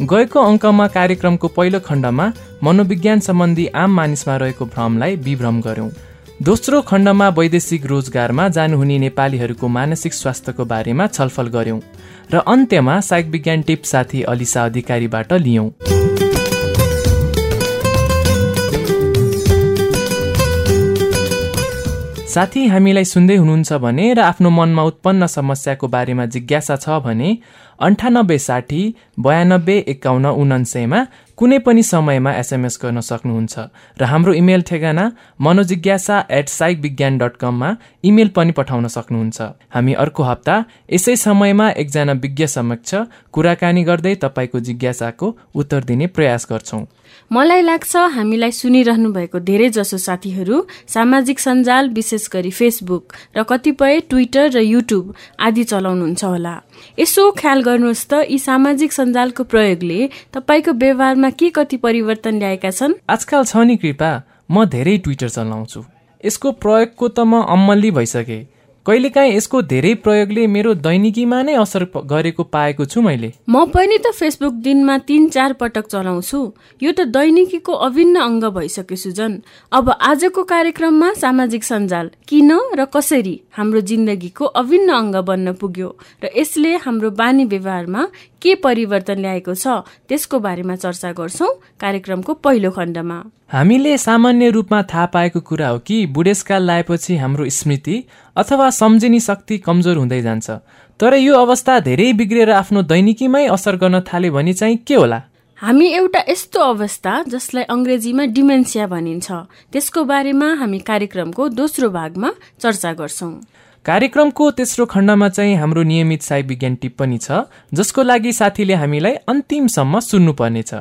गएको अङ्कमा कार्यक्रमको पहिलो खण्डमा मनोविज्ञान सम्बन्धी आम मानिसमा रहेको भ्रमलाई विभ्रम गर्यौं दोस्रो खण्डमा वैदेशिक रोजगारमा जानुहुने नेपालीहरूको मानसिक स्वास्थ्यको बारेमा छलफल गर्यौं र अन्त्यमा साइक विज्ञान टिप साथी अलिसा अधिकारीबाट लियौं। साथी हामीलाई सुन्दै हुनुहुन्छ भने र आफ्नो मनमा उत्पन्न समस्याको बारेमा जिज्ञासा छ भने अन्ठानब्बे साठी बयानब्बे एकाउन्न उनान्सयमा कुनै पनि समयमा एसएमएस गर्न सक्नुहुन्छ र हाम्रो इमेल ठेगाना Manojigyasa at psych Vigyan dot कममा इमेल पनि पठाउन सक्नुहुन्छ। हामी अर्को हप्ता यसै समयमा एकजना विज्ञ समक्ष कुराकानी गर्दै तपाईँको जिज्ञासाको उत्तर दिने प्रयास गर्छौँ। मलाई लाग्छ हामीलाई सुनिरहनु भएको धेरै जसो साथीहरू सामाजिक सञ्जाल विशेष गरी फेसबुक र कतिपय ट्विटर र युट्युब आदि चलाउनुहुन्छ होला। यसो ख्याल गर्नुहोस् त यी सामाजिक सञ्जालको प्रयोगले तपाईँको व्यवहारमा के कति परिवर्तन ल्याएका छन्? आजकल छ नि कृपा म धेरै ट्विटर चलाउँछु। यसको प्रयोगको त म अम्मल्ली भइसके। कहिलेकाहीँ यसको धेरै प्रयोगले मेरो दैनिकीमा नै असर गरेको पाएको छु मैले। म पनि त फेसबुक दिनमा तिन चार पटक चलाउँछु। यो त दैनिकीको अभिन्न अङ्ग भइसक्यो सुजन अब आजको कार्यक्रममा सामाजिक सञ्जाल किन र कसरी हाम्रो जिन्दगीको अभिन्न अङ्ग बन्न पुग्यो र यसले हाम्रो बानी व्यवहारमा के परिवर्तन ल्याएको छ त्यसको बारेमा चर्चा गर्छौँ कार्यक्रमको पहिलो खण्डमा। हामीले सामान्य रूपमा थाहा पाएको कुरा हो कि बुढेसकाल लाएपछि हाम्रो स्मृति अथवा सम्झिने शक्ति कमजोर हुँदै जान्छ। तर यो अवस्था धेरै बिग्रेर आफ्नो दैनिकीमै असर गर्न थाले भने चाहिँ के होला? हामी एउटा यस्तो अवस्था जसलाई अङ्ग्रेजीमा डिमेन्सिया भनिन्छ। त्यसको बारेमा हामी कार्यक्रमको दोस्रो भागमा चर्चा गर्छौँ। कार्यक्रमको तेस्रो खण्डमा चाहिँ हाम्रो नियमित साई विज्ञान टिप्पणी छ जसको लागि साथीले हामीलाई अन्तिमसम्म सुन्नुपर्नेछ।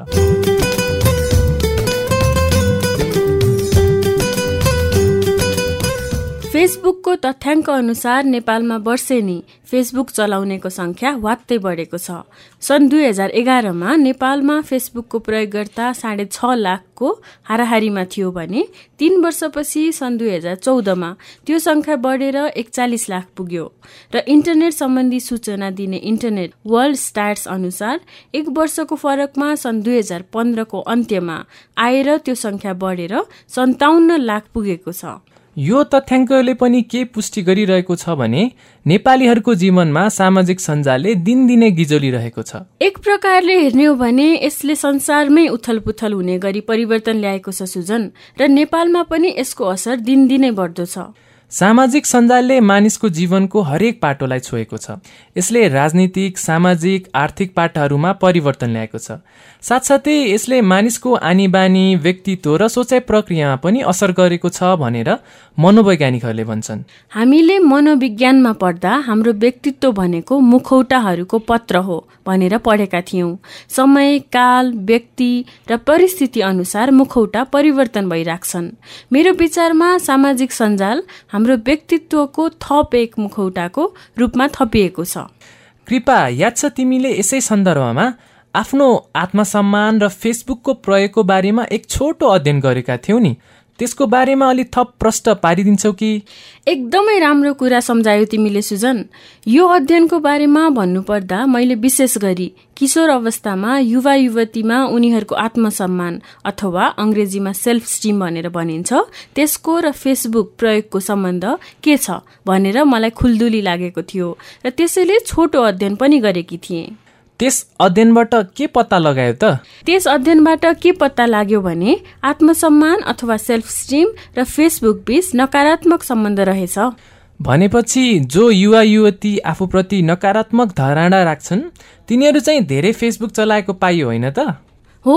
फेसबुकको तथ्याङ्क अनुसार नेपालमा वर्षेनी फेसबुक चलाउनेको संख्या वात्तै बढेको छ। सन् दुई हजार एघारमा नेपालमा फेसबुकको प्रयोगकर्ता साढे छ लाखको हाराहारीमा थियो भने तीन वर्षपछि सन् दुई हजार चौधमा त्यो संख्या बढेर एकचालिस लाख पुग्यो र इन्टरनेट सम्बन्धी सूचना दिने इन्टरनेट वर्ल्ड स्टार्स अनुसार एक वर्षको फरकमा सन् दुई हजार पन्ध्रको अन्त्यमा आएर त्यो संख्या बढेर सन्ताउन्न लाख पुगेको छ। यो तथ्याङ्कले पनि के पुष्टि गरिरहेको छ भने नेपालीहरूको जीवनमा सामाजिक सञ्जालले दिनदिनै गिजोलिरहेको छ। एक प्रकारले हेर्ने हो भने यसले संसारमै उथल पुथल हुने गरी परिवर्तन ल्याएको छ सुजन र नेपालमा पनि यसको असर दिनदिनै बढ्दो छ। सामाजिक सञ्जालले मानिसको जीवनको हरेक पाटोलाई छोएको छ। यसले राजनीतिक सामाजिक आर्थिक पाटाहरूमा परिवर्तन ल्याएको छ। साथसाथै यसले मानिसको आनी बानी व्यक्तित्व र सोचाइ प्रक्रियामा पनि असर गरेको छ भनेर मनोवैज्ञानिकहरूले भन्छन्। हामीले मनोविज्ञानमा पढ्दा हाम्रो व्यक्तित्व भनेको मुखौटाहरूको पत्र हो भनेर पढेका थियौँ। समय काल व्यक्ति र परिस्थिति अनुसार मुखौटा परिवर्तन भइराख्छन्। मेरो विचारमा सामाजिक सञ्जाल हाम्रो व्यक्तित्वको थप एक मुखौटाको रूपमा थपिएको छ। कृपा याद छ तिमीले यसै सन्दर्भमा आफ्नो आत्मसम्मान र फेसबुकको प्रयोगको बारेमा एक छोटो अध्ययन गरेका थियौ नि। त्यसको बारेमा अलि थप प्रष्ट पारिदिन्छौ कि? एकदमै राम्रो कुरा सम्झायो तिमीले सुजन। यो अध्ययनको बारेमा भन्नुपर्दा मैले विशेष गरी किशोर अवस्थामा युवा युवतीमा उनीहरूको आत्मसम्मान अथवा अङ्ग्रेजीमा सेल्फ स्टिम भनेर भनिन्छ। त्यसको र फेसबुक प्रयोगको सम्बन्ध के छ भनेर मलाई खुल्दुली लागेको थियो र त्यसैले छोटो अध्ययन पनि गरेकी थिएँ। त्यस अध्ययनबाट के पत्ता लगायो त? त्यस अध्ययनबाट के पत्ता लाग्यो भने आत्मसम्मान अथवा सेल्फ स्टिम र फेसबुक बीच नकारात्मक सम्बन्ध रहेछ। भनेपछि जो युवा युवती आफूप्रति नकारात्मक धारणा राख्छन् तिनीहरू चाहिँ धेरै फेसबुक चलाएको पाइयो होइन त? हो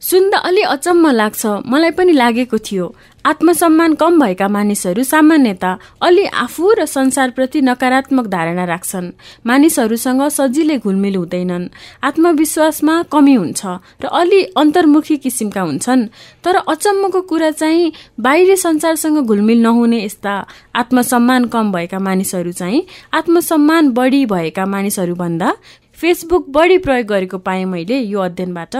सुन्दा अलि अचम्म लाग्छ। मलाई पनि लागेको थियो। आत्मसम्मान कम भएका मानिसहरू सामान्यत अलि आफू र संसारप्रति नकारात्मक धारणा राख्छन्। मानिसहरूसँग सजिलै घुलमिल हुँदैनन्। आत्मविश्वासमा कमी हुन्छ र अलि अन्तर्मुखी किसिमका हुन्छन्। तर अचम्मको कुरा चाहिँ बाहिरी संसारसँग घुलमिल नहुने यस्ता आत्मसम्मान कम भएका मानिसहरू चाहिँ आत्मसम्मान बढी भएका मानिसहरूभन्दा फेसबुक बढी प्रयोग गरेको पाएँ मैले यो अध्ययनबाट।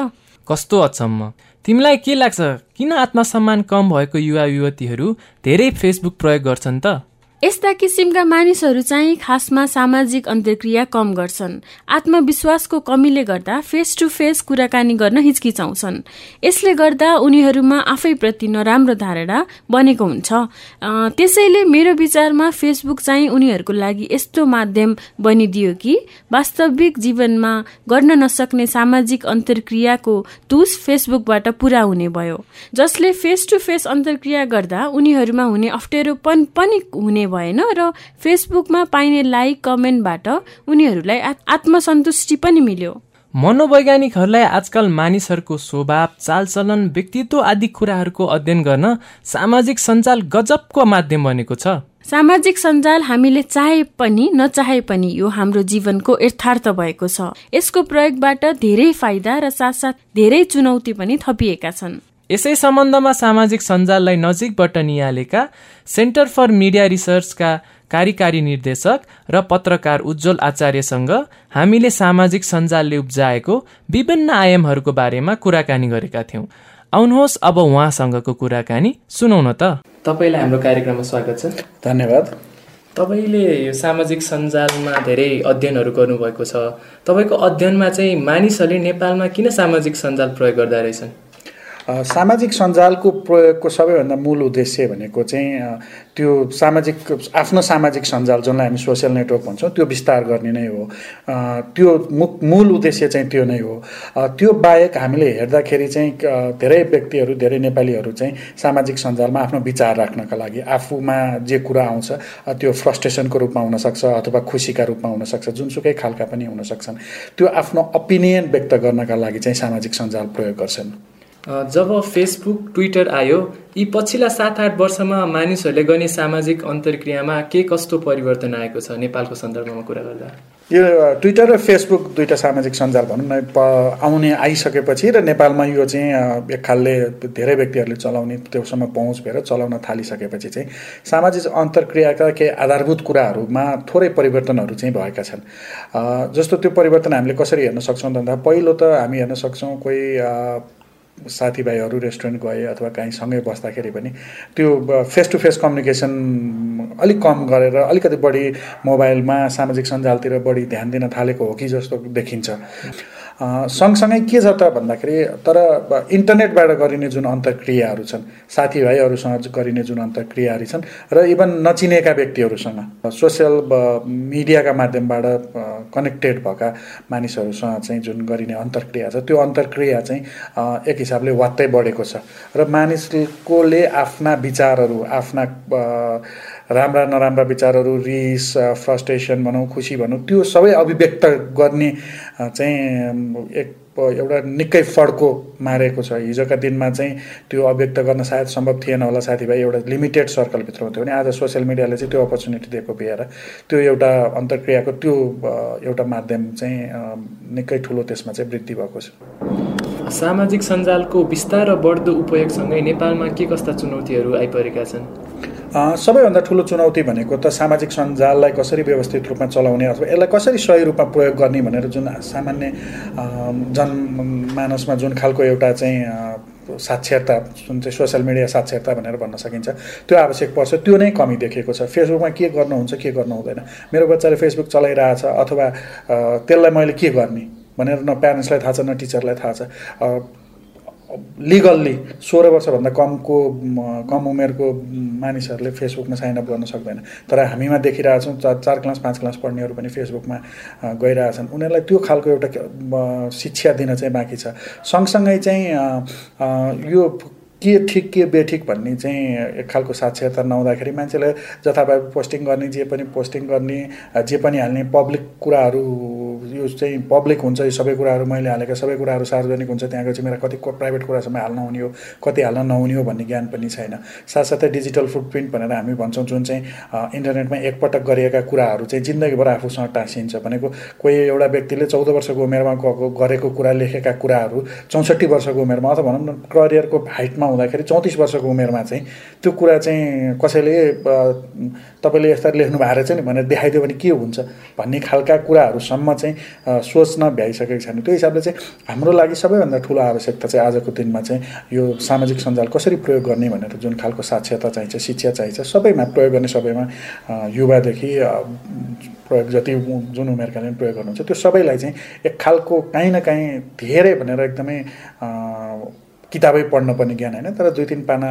कस्तो अचम्म? तिमीलाई के लाग्छ? किन आत्मसम्मान कम भएको युवा युवतीहरू धेरै फेसबुक प्रयोग गर्छन् त? यस्ता किसिमका मानिसहरू चाहिँ खासमा सामाजिक अन्तर्क्रिया कम गर्छन्। आत्मविश्वासको कमीले गर्दा फेस टु फेस कुराकानी गर्न हिचकिचाउँछन्। यसले गर्दा उनीहरूमा आफैप्रति नराम्रो धारणा बनेको हुन्छ। त्यसैले मेरो विचारमा फेसबुक चाहिँ उनीहरूको लागि यस्तो माध्यम बनिदियो कि वास्तविक जीवनमा गर्न नसक्ने सामाजिक अन्तर्क्रियाको तुस फेसबुकबाट पुरा हुने भयो। जसले फेस टु फेस अन्तर्क्रिया गर्दा उनीहरूमा हुने अप्ठ्यारोपन पनि हुने भएन र फेसबुकमा पाइने लाइक कमेन्टबाट उनीहरूलाई आत्मसन्तुष्टि पनि मिल्यो। मनोवैज्ञानिकहरूलाई आजकल मानिसहरूको स्वभाव चालचलन व्यक्तित्व आदि कुराहरूको अध्ययन गर्न सामाजिक सञ्जाल गजबको माध्यम बनेको छ। सामाजिक सञ्जाल हामीले चाहे पनि नचाहे पनि यो हाम्रो जीवनको यथार्थ भएको छ। यसको प्रयोगबाट धेरै फाइदा र साथसाथ धेरै चुनौती पनि थपिएका छन्। यसै सम्बन्धमा सामाजिक सञ्जाललाई नजिकबाट निहालेका सेन्टर फर मिडिया रिसर्चका कार्यकारी निर्देशक र पत्रकार उज्जवल आचार्यसँग हामीले सामाजिक सञ्जालले उब्जाएको विभिन्न आयामहरूको बारेमा कुराकानी गरेका थियौँ। आउनुहोस् अब उहाँसँगको कुराकानी सुनौ न त। तपाईँलाई हाम्रो कार्यक्रममा स्वागत छ। धन्यवाद। तपाईँले यो सामाजिक सञ्जालमा धेरै अध्ययनहरू गर्नुभएको छ। तपाईँको अध्ययनमा चाहिँ मानिसहरूले नेपालमा किन सामाजिक सञ्जाल प्रयोग गर्दा रहेछन्? सामाजिक सञ्जालको प्रयोगको सबैभन्दा मूल उद्देश्य भनेको चाहिँ त्यो सामाजिक आफ्नो सामाजिक सञ्जाल जसलाई हामी सोसियल नेटवर्क भन्छौँ त्यो विस्तार गर्ने नै हो। त्यो मुख मूल उद्देश्य चाहिँ त्यो नै हो। त्यो बाहेक हामीले हेर्दाखेरि चाहिँ धेरै व्यक्तिहरू धेरै नेपालीहरू चाहिँ सामाजिक सञ्जालमा आफ्नो विचार राख्नका लागि आफूमा जे कुरा आउँछ त्यो फ्रस्ट्रेसनको रूपमा हुनसक्छ अथवा खुसीका रूपमा हुनसक्छ जुनसुकै खालका पनि हुन सक्छन् त्यो आफ्नो ओपिनियन व्यक्त गर्नका लागि चाहिँ सामाजिक सञ्जाल प्रयोग गर्छन्। जब फेसबुक ट्विटर आयो यी पछिल्ला सात आठ वर्षमा मानिसहरूले गर्ने सामाजिक अन्तर्क्रियामा के कस्तो परिवर्तन आएको छ नेपालको सन्दर्भमा कुरा गर्दा? यो ट्विटर र फेसबुक दुईवटा सामाजिक सञ्जाल भनौँ न आउने आइसकेपछि र नेपालमा यो चाहिँ एक खालले धेरै व्यक्तिहरूले चलाउने त्योसम्म पहुँच भएर चलाउन थालिसकेपछि चाहिँ सामाजिक अन्तर्क्रियाका केही आधारभूत कुराहरूमा थोरै परिवर्तनहरू चाहिँ भएका छन्। जस्तो त्यो परिवर्तन हामीले कसरी हेर्न सक्छौँ भन्दा पहिलो त हामी हेर्न सक्छौँ कोही साथीभाइहरू रेस्टुरेन्ट गए अथवा काहीँ सँगै बस्दाखेरि पनि त्यो फेस टु फेस कम्युनिकेसन अलिक कम गरेर अलिकति बढी मोबाइलमा सामाजिक सञ्जालतिर बढी ध्यान दिन थालेको हो कि जस्तो देखिन्छ। सँगसँगै के छ त भन्दाखेरि तर इन्टरनेटबाट गरिने जुन अन्तर्क्रियाहरू छन् साथीभाइहरूसँग गरिने जुन अन्तर्क्रियाहरू छन् र इभन नचिनेका व्यक्तिहरूसँग सोसियल मिडियाका माध्यमबाट कनेक्टेड भएका मानिसहरूसँग चाहिँ जुन गरिने अन्तर्क्रिया छ त्यो अन्तर्क्रिया चाहिँ एक हिसाबले वात्तै बढेको छ। र मानिसकोले आफ्ना विचारहरू आफ्ना राम्रा नराम्रा विचारहरू रिस फ्रस्ट्रेसन भनौँ खुसी भनौँ त्यो सबै अभिव्यक्त गर्ने चाहिँ एक एउटा निकै फड्को मारेको छ। हिजोका दिनमा चाहिँ त्यो अभिव्यक्त गर्न सायद सम्भव थिएन होला साथीभाइ एउटा लिमिटेड सर्कलभित्र हुन्थ्यो भने आज सोसियल मिडियाले चाहिँ त्यो अपर्च्युनिटी दिएको भएर त्यो एउटा अन्तर्क्रियाको त्यो एउटा माध्यम चाहिँ निकै ठुलो त्यसमा चाहिँ वृद्धि भएको छ। सामाजिक सञ्जालको बिस्तार र बढ्दो उपयोगसँगै नेपालमा के कस्ता चुनौतीहरू आइपरेका छन्? सबैभन्दा ठुलो चुनौती भनेको त सामाजिक सञ्जाललाई कसरी व्यवस्थित रूपमा चलाउने अथवा यसलाई कसरी सही रूपमा प्रयोग गर्ने भनेर जुन सामान्य जनमानसमा जुन खालको एउटा चाहिँ साक्षरता जुन चाहिँ सोसियल मिडिया साक्षरता भनेर भन्न सकिन्छ त्यो आवश्यक पर्छ त्यो नै कमी देखेको छ। फेसबुकमा के गर्नुहुन्छ के गर्नु हुँदैन मेरो बच्चाले फेसबुक चलाइरहेछ अथवा त्यसलाई मैले के गर्ने? भनेर न प्यारेन्ट्सलाई थाहा छ न टिचरलाई थाहा छ। लिगल्ली सोह्र वर्षभन्दा कमको कम उमेरको मानिसहरूले फेसबुकमा साइनअप गर्न सक्दैन। तर हामीमा देखिरहेछौँ चार चार क्लास पाँच क्लास पढ्नेहरू पनि फेसबुकमा गइरहेछन्। उनीहरूलाई त्यो खालको एउटा शिक्षा दिन चाहिँ बाँकी छ। सँगसँगै चाहिँ यो के ठिक के बेठिक भन्ने चाहिँ एक खालको साक्षरता नहुँदाखेरि मान्छेले जथाभावी पोस्टिङ गर्ने जे पनि पोस्टिङ गर्ने जे पनि हाल्ने पब्लिक कुराहरू यो चाहिँ पब्लिक हुन्छ यो सबै कुराहरू मैले हालेका सबै कुराहरू सार्वजनिक हुन्छ त्यहाँ गएपछि मेरा कति प्राइभेट कुरासम्म हाल्न हुने हो कति हाल्न नहुने हो भन्ने ज्ञान पनि छैन। साथसाथै डिजिटल फुटप्रिन्ट भनेर हामी भन्छौँ जुन चाहिँ इन्टरनेटमा एकपटक गरिएका कुराहरू चाहिँ जिन्दगीभर आफूसँग टाँसिन्छ भनेको कोही एउटा व्यक्तिले चौध वर्षको उमेरमा गएको गरेको कुरा लेखेका कुराहरू चौसठी वर्षको उमेरमा अथवा भनौँ न करियरको हाइटमा हुँदाखेरि चौतिस वर्षको उमेरमा चाहिँ त्यो कुरा चाहिँ कसैले तपाईँले यस्ता लेख्नु भएको रहेछ नि भनेर देखाइदियो भने के हुन्छ भन्ने खालका कुराहरूसम्म चाहिँ सोच्न भ्याइसकेको छैन। त्यो हिसाबले चाहिँ हाम्रो लागि सबैभन्दा ठुलो आवश्यकता चाहिँ आजको दिनमा चाहिँ यो सामाजिक सञ्जाल कसरी प्रयोग गर्ने भनेर जुन खालको साक्षरता चाहिन्छ शिक्षा चाहिन्छ सबैमा प्रयोग गर्ने सबैमा युवादेखि प्रयोग जति जुन उमेरका प्रयोग गर्नुहुन्छ त्यो सबैलाई चाहिँ एक खालको काहीँ न काहीँ धेरै भनेर एकदमै किताबै पढ्नुपर्ने ज्ञान होइन। तर दुई तिन पाना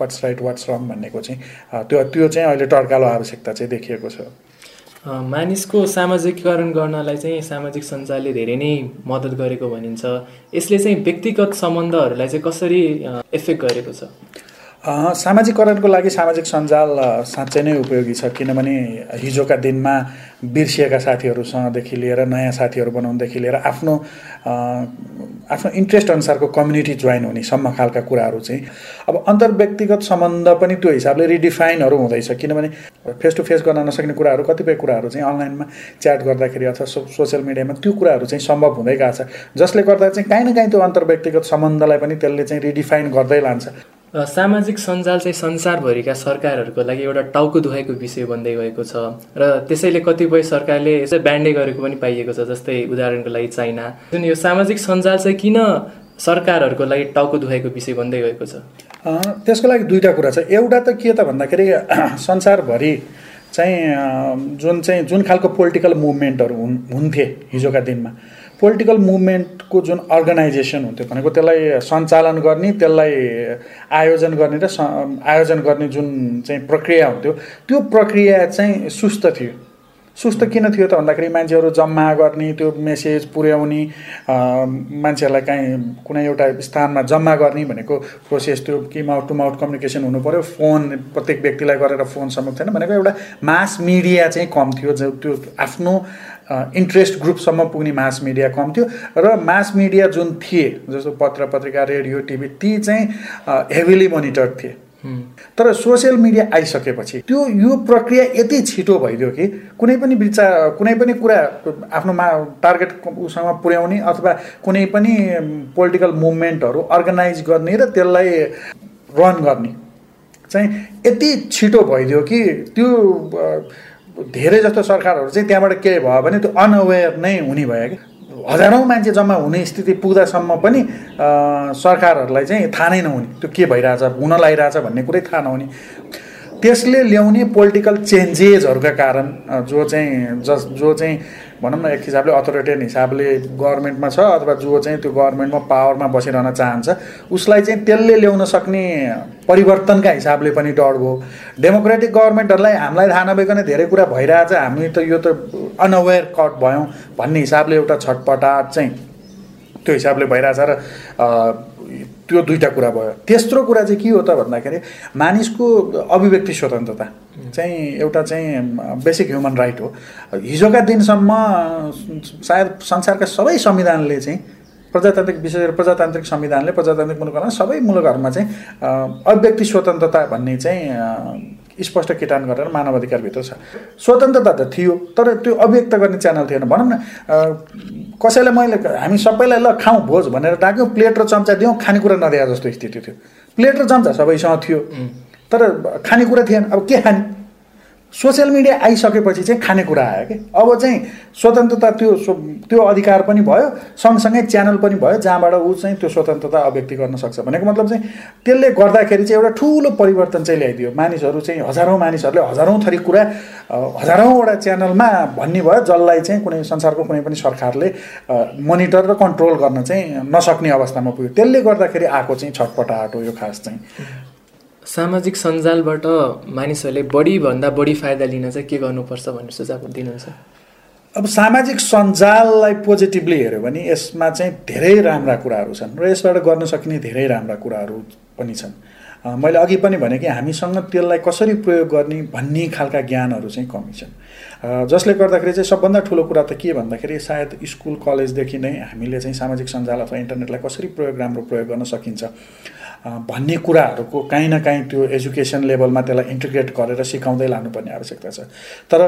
वाट्स राइट वाट्स रङ भन्नेको चाहिँ त्यो त्यो चाहिँ अहिले टर्कालो आवश्यकता चाहिँ देखिएको छ। मानिसको सामाजिकरण गर्नलाई चाहिँ सामाजिक सञ्जालले धेरै नै मद्दत गरेको भनिन्छ। यसले चाहिँ व्यक्तिगत सम्बन्धहरूलाई चाहिँ कसरी इफेक्ट गरेको छ? सामाजिकरणको लागि सामाजिक सञ्जाल साँच्चै नै उपयोगी छ किनभने हिजोका दिनमा बिर्सिएका साथीहरूसँगदेखि लिएर नयाँ साथीहरू बनाउनुदेखि लिएर आफ्नो आफ्नो इन्ट्रेस्ट अनुसारको कम्युनिटी जोइन हुने सम्म खालका कुराहरू चाहिँ। अब अन्तर व्यक्तिगत सम्बन्ध पनि त्यो हिसाबले रिडिफाइनहरू हुँदैछ किनभने फेस टु फेस गर्न नसक्ने कुराहरू कतिपय कुराहरू चाहिँ अनलाइनमा च्याट गर्दाखेरि अथवा सो सोसियल मिडियामा त्यो कुराहरू चाहिँ सम्भव हुँदै गएको छ जसले गर्दा चाहिँ काहीँ न काहीँ त्यो अन्तर व्यक्तिगत सम्बन्धलाई पनि त्यसले चाहिँ रिडिफाइन गर्दै लान्छ। सामाजिक सञ्जाल चाहिँ संसारभरिका सरकारहरूको लागि एउटा टाउको दुखाइको विषय बन्दै गएको छ र त्यसैले कतिपय सरकारले यसै ब्यान्डै गरेको पनि पाइएको छ जस्तै उदाहरणको लागि चाइना। जुन यो सामाजिक सञ्जाल चाहिँ किन सरकारहरूको लागि टाउको दुखाइको विषय बन्दै गएको छ? त्यसको लागि दुईवटा कुरा छ। एउटा त के त भन्दाखेरि संसारभरि चाहिँ जुन चाहिँ जुन खालको पोलिटिकल मुभमेन्टहरू हुन् हुन्थे हिजोका दिनमा पोलिटिकल मुभमेन्टको जुन अर्गनाइजेसन हुन्थ्यो भनेको त्यसलाई सञ्चालन गर्ने त्यसलाई आयोजन गर्ने र आयोजन गर्ने जुन चाहिँ प्रक्रिया हुन्थ्यो त्यो प्रक्रिया चाहिँ सुस्त थियो। सुस्त किन थियो त भन्दाखेरि मान्छेहरू जम्मा गर्ने त्यो मेसेज पुर्याउने मान्छेहरूलाई काहीँ कुनै एउटा स्थानमा जम्मा गर्ने भनेको प्रोसेस त्यो कि माउथ टु माउथ कम्युनिकेसन हुनु पऱ्यो फोन प्रत्येक व्यक्तिलाई गरेर फोन सम्भव थिएन भनेको एउटा मास मिडिया चाहिँ कम थियो जो त्यो आफ्नो इन्ट्रेस्ट ग्रुपसम्म पुग्ने मास मिडिया कम थियो र मास मिडिया जुन थिए जस्तो पत्र पत्रिका रेडियो टिभी ती चाहिँ हेभिली मोनिटर थिए। तर सोसियल मिडिया आइसकेपछि त्यो यो प्रक्रिया यति छिटो भइदियो कि कुनै पनि विचार कुनै पनि कुरा आफ्नो मा टार्गेट उसँग पुर्याउने अथवा कुनै पनि पोलिटिकल मुभमेन्टहरू अर्गनाइज गर्ने र त्यसलाई रन गर्ने चाहिँ यति छिटो भइदियो कि त्यो धेरै जस्तो सरकारहरू चाहिँ त्यहाँबाट के भयो भने त्यो अनअवेर नै हुने भयो कि हजारौँ मान्छे जम्मा हुने स्थिति पुग्दासम्म पनि सरकारहरूलाई चाहिँ थाहा नै नहुने। त्यो के भइरहेछ हुन लागिरहेछ भन्ने कुरै थाहा नहुने। त्यसले ल्याउने पोलिटिकल चेन्जेसहरूका कारण जो चाहिँ जस जो चाहिँ भनौँ न एक हिसाबले अथोरिटेन हिसाबले गभर्मेन्टमा छ अथवा जो चाहिँ त्यो गभर्मेन्टमा पावरमा बसिरहन चाहन्छ उसलाई चाहिँ त्यसले ल्याउन सक्ने परिवर्तनका हिसाबले पनि डर भयो। डेमोक्रेटिक गभर्मेन्टहरूलाई हामीलाई थाहा नभइकन धेरै कुरा भइरहेछ। हामी त यो त अनअवेर कट भयौँ भन्ने हिसाबले एउटा छटपटाट चाहिँ त्यो हिसाबले भइरहेछ र त्यो दुईवटा कुरा भयो। तेस्रो कुरा चाहिँ के हो त भन्दाखेरि मानिसको अभिव्यक्ति स्वतन्त्रता चाहिँ एउटा चाहिँ बेसिक ह्युमन राइट हो। हिजोका दिनसम्म सायद संसारका सबै संविधानले चाहिँ प्रजातान्त्रिक विशेष गरी प्रजातान्त्रिक संविधानले प्रजातान्त्रिक मुलुकहरूमा सबै मुलुकहरूमा चाहिँ अभिव्यक्ति स्वतन्त्रता भन्ने चाहिँ स्पष्ट किटान गरेर मानव अधिकारभित्र छ। स्वतन्त्रता त थियो तर त्यो अभिव्यक्त गर्ने च्यानल थिएन। भनौँ न कसैलाई मैले हामी सबैलाई ल खाउँ भोज भनेर डाक्यौँ प्लेट र चम्चा दिउँ खानेकुरा नदिए जस्तो स्थिति थियो। प्लेट र चम्चा सबैसँग थियो तर खानेकुरा थिएन। अब के खाने? सोसियल मिडिया आइसकेपछि चाहिँ खानेकुरा आयो कि? अब चाहिँ स्वतन्त्रता त्यो त्यो अधिकार पनि भयो सँगसँगै च्यानल पनि भयो जहाँबाट ऊ चाहिँ त्यो स्वतन्त्रता अभिव्यक्ति गर्न सक्छ भनेको मतलब चाहिँ त्यसले गर्दाखेरि चाहिँ एउटा ठुलो परिवर्तन चाहिँ ल्याइदियो। मानिसहरू चाहिँ हजारौँ मानिसहरूले हजारौँ थरी कुरा हजारौँवटा च्यानलमा भन्ने भयो जसलाई चाहिँ कुनै संसारको कुनै पनि सरकारले मोनिटर र कन्ट्रोल गर्न चाहिँ नसक्ने अवस्थामा पुग्यो। त्यसले गर्दाखेरि आएको चाहिँ छटपटाहट हो यो खास चाहिँ। सामाजिक सञ्जालबाट मानिसहरूले बढीभन्दा बढी फाइदा लिन चाहिँ के गर्नुपर्छ भनेर सुझाव दिनुहुन्छ? अब सामाजिक सञ्जाललाई पोजिटिभली हेऱ्यो भने यसमा चाहिँ धेरै राम्रा कुराहरू छन् र यसबाट गर्न सकिने धेरै राम्रा कुराहरू पनि छन्। मैले अघि पनि भने कि हामीसँग त्यसलाई कसरी प्रयोग गर्ने भन्ने खालका ज्ञानहरू चाहिँ कमी छन्। जसले गर्दाखेरि चाहिँ सबभन्दा ठुलो कुरा त के भन्दाखेरि सायद स्कुल कलेजदेखि नै हामीले चाहिँ सामाजिक सञ्जाल अथवा इन्टरनेटलाई कसरी प्रयोग राम्रो प्रयोग गर्न सकिन्छ। भन्ने कुराहरूको काहीँ न काहीँ त्यो एजुकेसन लेभलमा त्यसलाई इन्टिग्रेट गरेर सिकाउँदै लानुपर्ने आवश्यकता छ। तर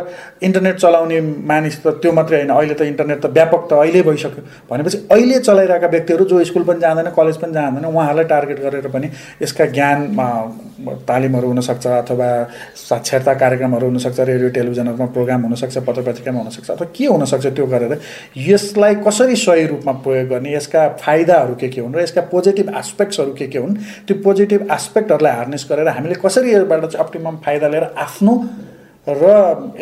इन्टरनेट चलाउने मानिस त त्यो मात्रै होइन। अहिले त इन्टरनेट त व्यापक त अहिले भइसक्यो। भनेपछि अहिले चलाइरहेका व्यक्तिहरू जो स्कुल पनि जाँदैन कलेज पनि जाँदैन उहाँहरूलाई टार्गेट गरेर पनि यसका ज्ञान तालिमहरू हुनसक्छ अथवा साक्षरता कार्यक्रमहरू हुनसक्छ रेडियो टेलिभिजनहरूमा प्रोग्राम हुनसक्छ पत्र पत्रिकामा हुनसक्छ। अथवा के हुनसक्छ त्यो गरेर यसलाई कसरी सही रूपमा प्रयोग गर्ने यसका फाइदाहरू के के हुन् र यसका पोजिटिभ एस्पेक्ट्सहरू के के हुन् त्यो पोजिटिभ एस्पेक्टहरूलाई हार्नेस गरेर हामीले कसरी यसबाट चाहिँ अप्टिमम फाइदा लिएर आफ्नो र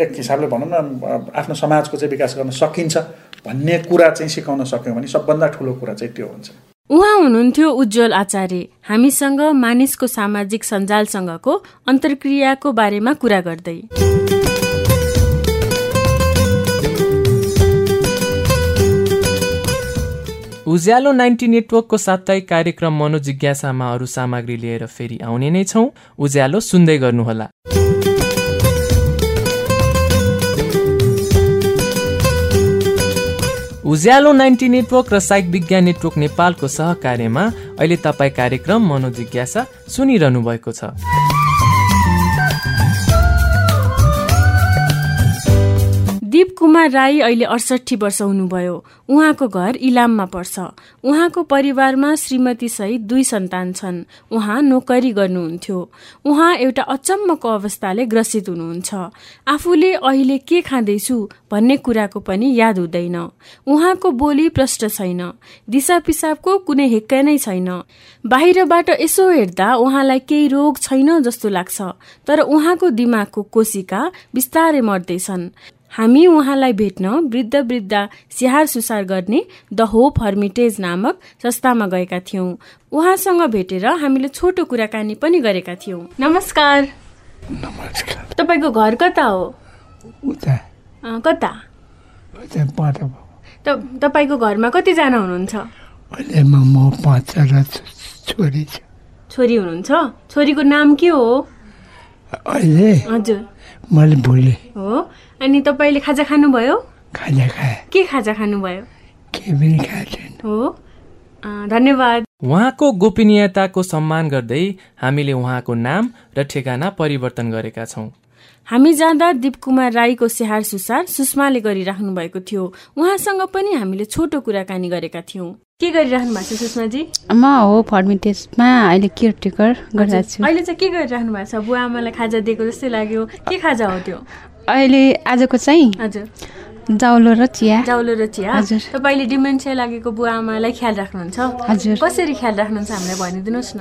एक हिसाबले भनौँ न आफ्नो समाजको चाहिँ विकास गर्न सकिन्छ भन्ने कुरा चाहिँ सिकाउन सक्यौँ भने सबभन्दा ठुलो कुरा चाहिँ त्यो हुन्छ। उहाँ हुनुहुन्थ्यो उज्जवल आचार्य। हामीसँग मानिसको सामाजिक सञ्जालसँगको अन्तर्क्रियाको बारेमा कुरा गर्दै। उज्यालो नाइन्टी नेटवर्कको साप्ताहिक कार्यक्रम मनोजिज्ञासामा अरू सामग्री लिएर फेरि आउने नै छौँ। उज्यालो सुन्दै गर्नुहोला। उज्यालो नाइन्टी नेटवर्क र साइक विज्ञान नेटवर्क नेपालको सहकार्यमा अहिले तपाईँ कार्यक्रम मनोजिज्ञासा सुनिरहनु भएको छ। दिप कुमार राई अहिले अडसठी वर्ष हुनुभयो। उहाँको घर इलाममा पर्छ। उहाँको परिवारमा श्रीमती सहित दुई सन्तान छन्। उहाँ नोकरी गर्नुहुन्थ्यो। उहाँ एउटा अचम्मको अवस्थाले ग्रसित हुनुहुन्छ। आफूले अहिले के खाँदैछु भन्ने कुराको पनि याद हुँदैन। उहाँको बोली प्रष्ट छैन। दिशा पिसाबको कुनै हेक्का नै छैन। बाहिरबाट यसो हेर्दा उहाँलाई केही रोग छैन जस्तो लाग्छ। तर उहाँको दिमागको कोशिका बिस्तारै मर्दैछन्। हामी उहाँलाई भेट्न वृद्ध वृद्ध स्याहार सुसार गर्ने द होप हर्मिटेज नामक संस्थामा गएका थियौँ। उहाँसँग भेटेर हामीले छोटो कुराकानी पनि गरेका थियौँ। नमस्कार। नमस्कार। तपाईँको घर कता हो? कता? तपाईँको घरमा कतिजना हुनुहुन्छ? छोरी छोरी हुनुहुन्छ? छोरीको नाम के हो? अहिले हजुर। मैले भुलेँ हो। अनि तपाईँले खाजा खानुभयो? खाजा खाएँ। के खाजा खानुभयो? के पनि खाएको हो। धन्यवाद। उहाँको गोपनीयताको सम्मान गर्दै हामीले उहाँको नाम र ठेगाना परिवर्तन गरेका छौँ। हामी जाँदा दिपकुमार राईको स्याहार सुसार सुषमाले गरिराख्नु भएको थियो। उहाँसँग पनि हामीले छोटो कुराकानी गरेका थियौँ। के गरिराख्नु भएको छ सुषमाजी? म हो फर्मिटेसमा अहिले केयरटेकर गरिरहेको छु। अहिले चाहिँ के गरिराख्नु भएको छ? बुवा आमालाई खाजा दिएको जस्तै लाग्यो। के खाजा हो त्यो? अहिले आजको चाहिँ हजुर। जाउलो र चिया। जाउलो र चिया। हजुर। तपाईँले डिमेन्सिया लागेको बुवा आमालाई ख्याल राख्नुहुन्छ? हजुर। कसरी ख्याल राख्नुहुन्छ हामीलाई भनिदिनुहोस् न।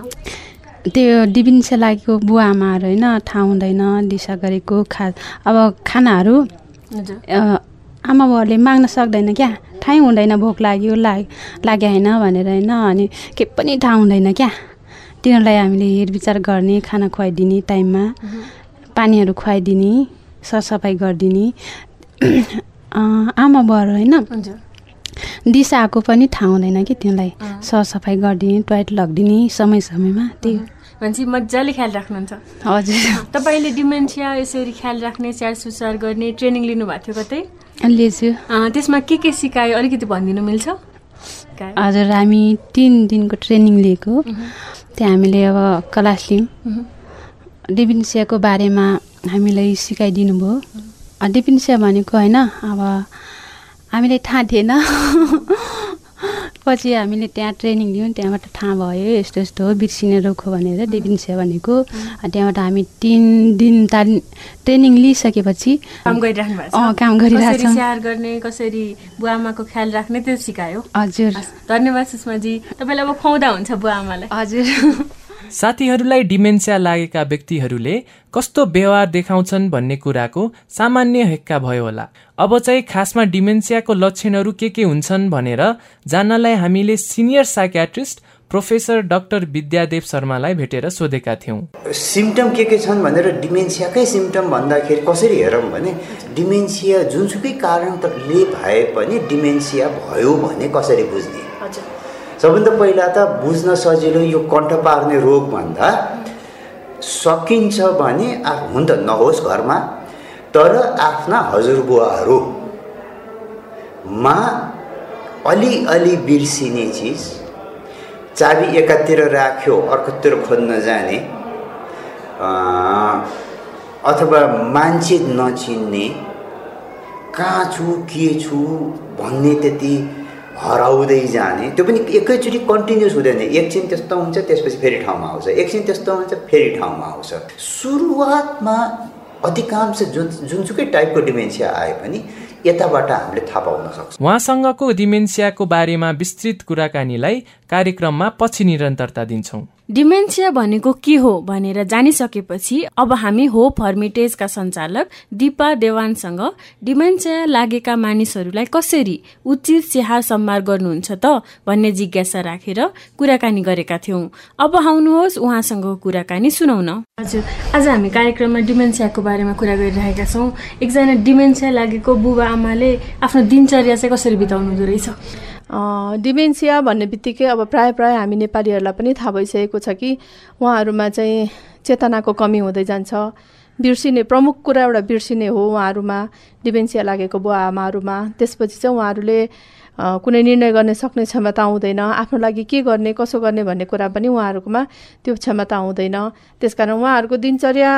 त्यो डिबिन्से लागेको बुवा आमाहरू होइन थाहा हुँदैन दिशा गरेको खा अब खानाहरू आमा बाउहरूले माग्न सक्दैन क्या। थाहै हुँदैन भोक लाग्यो लाग लाग्यो होइन भनेर होइन अनि के पनि थाहा हुँदैन क्या। तिनीहरूलाई हामीले हेरविचार गर्ने खाना खुवाइदिने टाइममा पानीहरू खुवाइदिने सरसफाइ गरिदिने। आमा बाउहरू होइन? दिशाको पनि थाहा हुँदैन कि तिनीलाई सरसफाइ गरिदिने टोयलेट लगिदिने समय समयमा त्यही। भनेपछि मजाले ख्याल राख्नुहुन्छ। हजुर। तपाईँले डिमेन्सिया यसरी ख्याल राख्ने स्याहार सुसार गर्ने ट्रेनिङ लिनुभएको थियो कतै? लिएछु त्यसमा के के सिकायो? अलिकति भनिदिनु मिल्छ? हजुर हामी तिन दिनको ट्रेनिङ लिएको। त्यहाँ हामीले अब क्लास लियौँ। डिमेन्सियाको बारेमा हामीलाई सिकाइदिनु भयो। डिमेन्सिया भनेको होइन अब हामीलाई थाहा थिएन। त्यसपछि हामीले त्यहाँ ट्रेनिङ दियौँ त्यहाँबाट थाहा भयो यस्तो यस्तो हो बिर्सिने रोग हो भनेर डेभिन्सिया भनेको। त्यहाँबाट हामी तिन दिन ता ट्रेनिङ लिइसकेपछि काम गरिराख्नु अँ, काम गरिरहेको। स्याहार गर्ने कसरी बुवा आमाको ख्याल राख्ने त्यो सिकायो। हजुर। धन्यवाद सुषमाजी। तपाईँलाई अब खुवाउँदा हुन्छ बुवा आमालाई हजुर। साथीहरूलाई डिमेन्सिया लागेका व्यक्तिहरूले कस्तो व्यवहार देखाउँछन् भन्ने कुराको सामान्य हेक्का भयो होला। अब चाहिँ खासमा डिमेन्सियाको लक्षणहरू के के हुन्छन् भनेर जान्नलाई हामीले senior psychiatrist professor doctor Vidyadev शर्मालाई भेटेर सोधेका थियौँ। सिम्टम के के छन् भनेर डिमेन्सियाकै सिम्टम भन्दाखेरि कसरी हेरौँ भने डिमेन्सिया जुनसुकै कारणले भए पनि डिमेन्सिया भयो भने कसरी बुझ्ने? सबभन्दा पहिला त बुझ्न सजिलो यो कण्ठ पार्ने रोगभन्दा सकिन्छ भने हुन त नहोस् घरमा तर आफ्ना हजुरबुवाहरूमा अलिअलि बिर्सिने चिज चाबी एकातिर राख्यो अर्कोतिर खोज्न जाने अथवा मान्छे नचिन्ने कहाँ छु के छु भन्ने त्यति हराउँदै जाने। त्यो पनि एकैचोटि कन्टिन्युस हुँदैन। एकछिन त्यस्तो हुन्छ त्यसपछि फेरि ठाउँमा आउँछ। एकछिन त्यस्तो हुन्छ फेरि ठाउँमा आउँछ। सुरुवातमा अधिकांश जुन जुनसुकै टाइपको डिमेन्सिया आए पनि यताबाट हामीले थाहा पाउन सक्छौँ। उहाँसँगको डिमेन्सियाको बारेमा विस्तृत कुराकानीलाई कार्यक्रममा पछि निरन्तरता दिन्छौँ। डिमेन्सिया भनेको के हो भनेर जानिसकेपछि अब हामी होप हर्मिटेजका सञ्चालक दिपा देवानसँग डिमेन्सिया लागेका मानिसहरूलाई कसरी उचित स्याहार सम्हार गर्नुहुन्छ त भन्ने जिज्ञासा राखेर कुराकानी गरेका थियौँ। अब आउनुहोस् उहाँसँगको कुराकानी सुनाउन। हजुर आज हामी कार्यक्रममा डिमेन्सियाको बारेमा कुरा गरिरहेका छौँ। एकजना डिमेन्सिया लागेको बुबा आमाले आफ्नो दिनचर्या चाहिँ कसरी बिताउनु हुँदो रहेछ? डिमेन्सिया भन्ने बित्तिकै अब प्रायः प्रायः हामी नेपालीहरूलाई पनि थाहा भइसकेको छ कि उहाँहरूमा चाहिँ चेतनाको कमी हुँदै जान्छ। बिर्सिने प्रमुख कुरा एउटा बिर्सिने हो उहाँहरूमा डिमेन्सिया लागेको बुवा आमाहरूमा। त्यसपछि चाहिँ उहाँहरूले कुनै निर्णय गर्ने सक्ने क्षमता आउँदैन आफ्नो लागि के गर्ने कसो गर्ने भन्ने कुरा पनि उहाँहरूकोमा त्यो क्षमता आउँदैन त्यसकारण उहाँहरूको दिनचर्या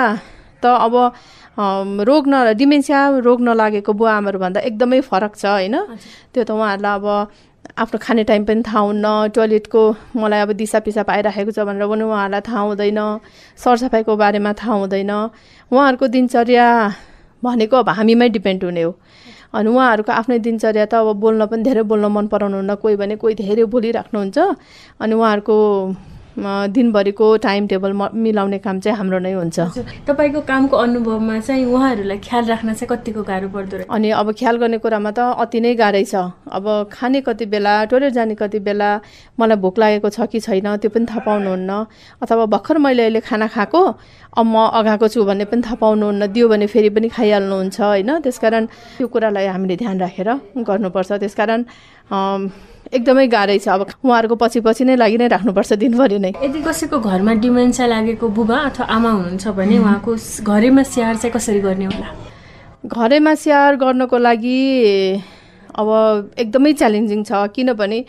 त अब रोग न डिमेन्सिया रोग नलागेको बुवा आमाहरूभन्दा एकदमै फरक छ होइन? त्यो त उहाँहरूलाई अब आफ्नो खाने टाइम पनि थाहा हुन्न टोइलेटको मलाई अब दिसा पिसाब आइराखेको छ भनेर पनि उहाँहरूलाई थाहा हुँदैन सरसफाइको बारेमा थाहा हुँदैन। उहाँहरूको दिनचर्या भनेको अब हामीमै डिपेन्ड हुने हो। अनि उहाँहरूको आफ्नै दिनचर्या त अब बोल्न पनि धेरै बोल्न मन पराउनुहुन्न कोही भने कोही धेरै बोलिराख्नुहुन्छ। अनि उहाँहरूको दिनभरिको टाइम टेबल मिलाउने काम चाहिँ हाम्रो नै हुन्छ। तपाईँको कामको अनुभवमा चाहिँ उहाँहरूलाई ख्याल राख्न चाहिँ कतिको गाह्रो पर्दो रहेछ? अनि अब ख्याल गर्ने कुरामा त अति नै गाह्रै छ। अब खाने कति बेला टोइलेट जाने कति बेला मलाई भोक लागेको छ कि छैन त्यो पनि थाहा पाउनुहुन्न। अथवा भर्खर मैले अहिले खाना खाएको अब म अगाएको छु भन्ने पनि थाहा पाउनुहुन्न दियो भने फेरि पनि खाइहाल्नुहुन्छ होइन? त्यसकारण त्यो कुरालाई हामीले ध्यान राखेर गर्नुपर्छ। त्यसकारण एकदमै गाह्रै छ अब उहाँहरूको पछि पछि नै लागि नै राख्नुपर्छ दिनभरि नै। यदि कसैको घरमा डिमेन्सिया लागेको बुबा अथवा आमा हुनुहुन्छ भने उहाँको घरैमा स्याहार चाहिँ कसरी गर्ने होला? घरैमा स्याहार गर्नको लागि अब एकदमै च्यालेन्जिङ छ किनभने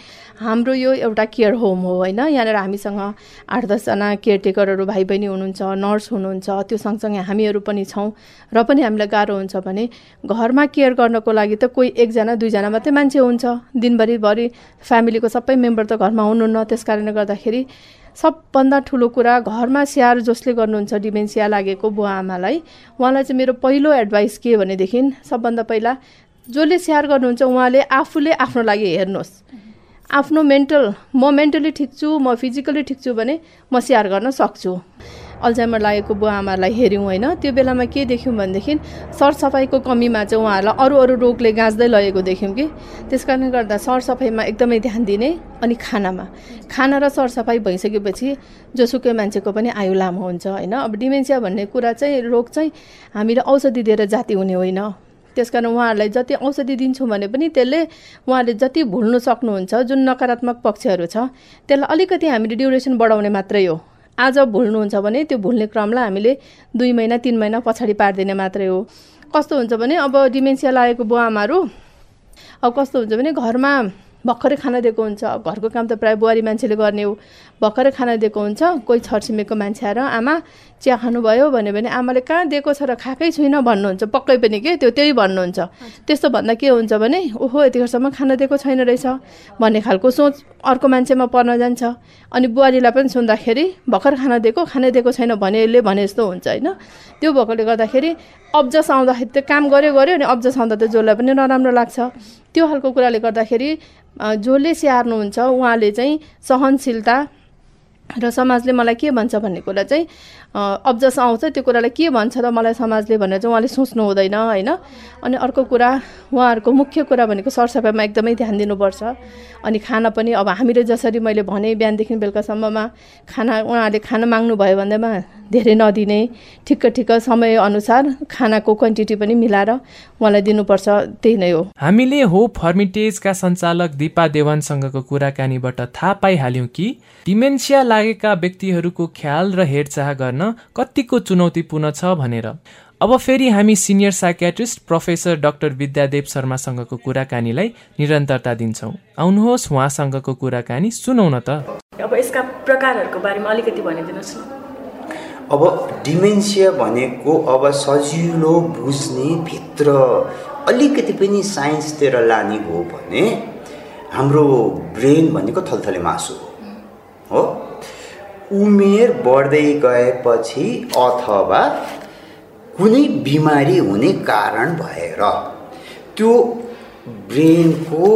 हाम्रो यो एउटा केयर होम हो होइन? यहाँनिर हामीसँग आठ दसजना केयरटेकरहरू भाइ बहिनी हुनुहुन्छ नर्स हुनुहुन्छ त्यो सँगसँगै हामीहरू पनि छौँ र पनि हामीलाई गाह्रो हुन्छ भने घरमा केयर गर्नको लागि त कोही एकजना दुईजना मात्रै मान्छे हुन्छ। दिनभरिभरि फ्यामिलीको सबै मेम्बर त घरमा हुनुहुन्न। त्यस कारणले गर्दाखेरि सबभन्दा ठुलो कुरा घरमा स्याहार जसले गर्नुहुन्छ डिमेन्सिया लागेको बुवा आमालाई उहाँलाई चाहिँ मेरो पहिलो एडभाइस के भनेदेखि सबभन्दा पहिला जसले स्याहार गर्नुहुन्छ उहाँले आफूले आफ्नो लागि हेर्नुहोस्। आफ्नो मेन्टल म मेन्टली ठिक छु म फिजिकली ठिक छु भने म स्याहार गर्न सक्छु। अल्जाइमर लागेको बुवा आमालाई हेऱ्यौँ होइन त्यो बेलामा के देख्यौँ भनेदेखि सरसफाइको कमीमा चाहिँ उहाँहरूलाई अरू अरू रोगले गाँच्दै लगेको देख्यौँ कि। त्यस कारणले गर्दा सरसफाइमा एकदमै ध्यान दिने अनि खानामा। खाना र सरसफाइ भइसकेपछि जोसुकै मान्छेको पनि आयु लामो हुन्छ होइन। अब डिमेन्सिया भन्ने कुरा चाहिँ रोग चाहिँ हामीले औषधि दिएर जाति हुने होइन। त्यस कारण उहाँहरूलाई जति औषधि दिन्छौँ भने पनि त्यसले उहाँले जति भुल्नु सक्नुहुन्छ जुन नकारात्मक पक्षहरू छ त्यसलाई अलिकति हामीले ड्युरेसन बढाउने मात्रै हो। आज भुल्नुहुन्छ भने त्यो भुल्ने क्रमलाई हामीले दुई महिना तिन महिना पछाडि पारिदिने मात्रै हो। कस्तो हुन्छ भने अब डिमेन्सिया लागेको बुवा आमाहरू अब कस्तो हुन्छ भने घरमा भर्खरै खाना दिएको हुन्छ। घरको काम त प्रायः बुहारी मान्छेले गर्ने हो। भर्खरै खाना दिएको हुन्छ कोही छरछिमेकको मान्छे आएर आमा चिया खानुभयो भन्यो भने आमाले कहाँ दिएको छ र खाएकै छुइनँ भन्नुहुन्छ। पक्कै पनि के? त्यो त्यही भन्नुहुन्छ। त्यस्तो भन्दा के हुन्छ भने ओहो यतिखेरसम्म खाना दिएको छैन रहेछ भन्ने खालको सोच अर्को मान्छेमा पर्न जान्छ। अनि बुहारीलाई पनि सुन्दाखेरि भर्खर खाना दिएको खाना दिएको छैन भने यसले भने जस्तो हुन्छ होइन? त्यो भएकोले गर्दाखेरि अब्जस आउँदाखेरि त्यो काम गऱ्यो गऱ्यो अनि अब्जस आउँदा त जसलाई पनि नराम्रो लाग्छ। त्यो खालको कुराले गर्दाखेरि जसले स्याहार्नुहुन्छ उहाँले चाहिँ सहनशीलता र समाजले मलाई के भन्छ भन्ने कुरा चाहिँ अब्जस आउँछ त्यो कुरालाई के भन्छ र मलाई समाजले भनेर चाहिँ उहाँले सोच्नु हुँदैन होइन? अनि अर्को कुरा उहाँहरूको मुख्य कुरा भनेको सरसफाइमा एकदमै ध्यान दिनुपर्छ। अनि खाना पनि अब हामीले जसरी मैले भने बिहानदेखि बेलुकासम्ममा खाना उहाँहरूले खाना माग्नु भयो भन्दैमा धेरै नदिने ठिक्क ठिक्क समयअनुसार खानाको क्वान्टिटी पनि मिलाएर उहाँलाई दिनुपर्छ त्यही नै हो। हामीले होप हर्मिटेजका सञ्चालक दिपा देवानसँगको कुराकानीबाट थाहा पाइहाल्यौँ कि डिमेन्सिया लागेका व्यक्तिहरूको ख्याल र हेरचाह गर्न कतिको चुनौतीपूर्ण छ भनेर। अब फेरि हामी senior psychiatrist professor doctor Vidyadev शर्मासँगको कुराकानीलाई निरन्तरता दिन्छौँ। आउनुहोस् उहाँसँगको कुराकानी सुनौ न त। अब यसका प्रकारहरूको बारेमा अलिकति भनिदिनुहोस् न। अब डिमेन्सिया भनेको अब सजिलो बुझ्ने भित्र अलिकति पनि साइन्सतिर लाने हो भने हाम्रो ब्रेन भनेको थलथले मासु हो। हो? उमेर बढ्दै गएपछि अथवा कुनै बिमारी हुने कारण भएर त्यो ब्रेनको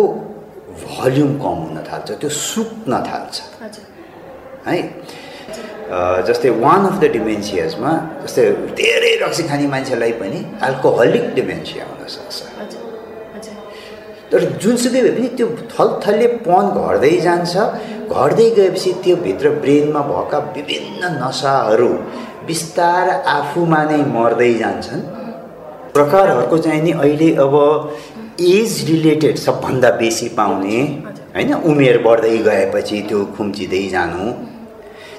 भल्युम कम हुन थाल्छ त्यो सुक्न थाल्छ। है? जस्तै वान अफ द डिमेन्सियाजमा जस्तै धेरै रक्सी खाने मान्छेलाई पनि अल्कोहलिक डिमेन्सिया हुनसक्छ तर जुनसुकै भए पनि त्यो थलथले पन घट्दै जान्छ। घट्दै गएपछि त्यो भित्र ब्रेनमा भएका विभिन्न नसाहरू बिस्तार आफूमा नै मर्दै जान्छन्। प्रकारहरूको चाहिँ नि अहिले अब एज रिलेटेड सबभन्दा बेसी पाउने होइन? उमेर बढ्दै गएपछि त्यो खुम्चिँदै जानु।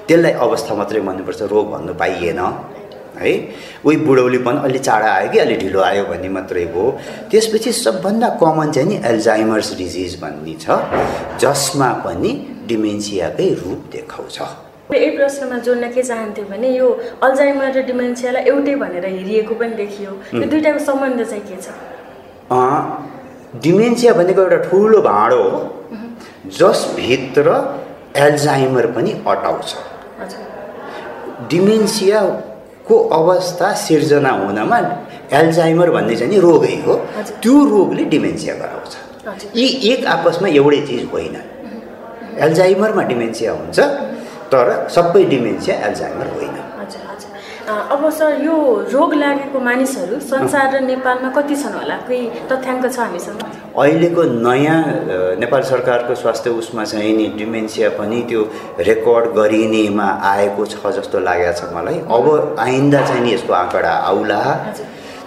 त्यसलाई अवस्था मात्रै भन्नुपर्छ रोग भन्नु पाइएन। है? उही बुढौलीपन अलि चाँडो आयो कि अलि ढिलो आयो भन्ने मात्रै हो। त्यसपछि सबभन्दा कमन चाहिँ नि एल्जाइमर्स डिजिज भन्ने छ जसमा पनि डिमेन्सियाकै रूप देखाउँछ। यही प्रश्नमा जोड्न के चाहन्थेँ भने यो अल्जाइमर र डिमेन्सियालाई एउटै भनेर हेरिएको पनि देखियो। यो दुइटाको सम्बन्ध चाहिँ के छ? डिमेन्सिया भनेको एउटा ठुलो भाँडो हो जसभित्र एल्जाइमर पनि अटाउँछ। हजुर। डिमेन्सियाको अवस्था सिर्जना हुनमा एल्जाइमर भन्ने चाहिँ नि रोगै हो। त्यो रोगले डिमेन्सिया गराउँछ। यी एक आपसमा एउटै चिज होइन। एल्जाइमरमा डिमेन्सिया हुन्छ तर सबै डिमेन्सिया एल्जाइमर होइन। अब सर यो रोग लागेको मानिसहरू संसार र नेपालमा कति छन् होला? केही तथ्याङ्क छ हामीसँग? अहिलेको नयाँ नेपाल सरकारको स्वास्थ्य उसमा चाहिँ नि डिमेन्सिया पनि त्यो रेकर्ड गरिनेमा आएको छ जस्तो लागेको छ मलाई। अब आइन्दा चाहिँ नि यसको आँकडा आउला।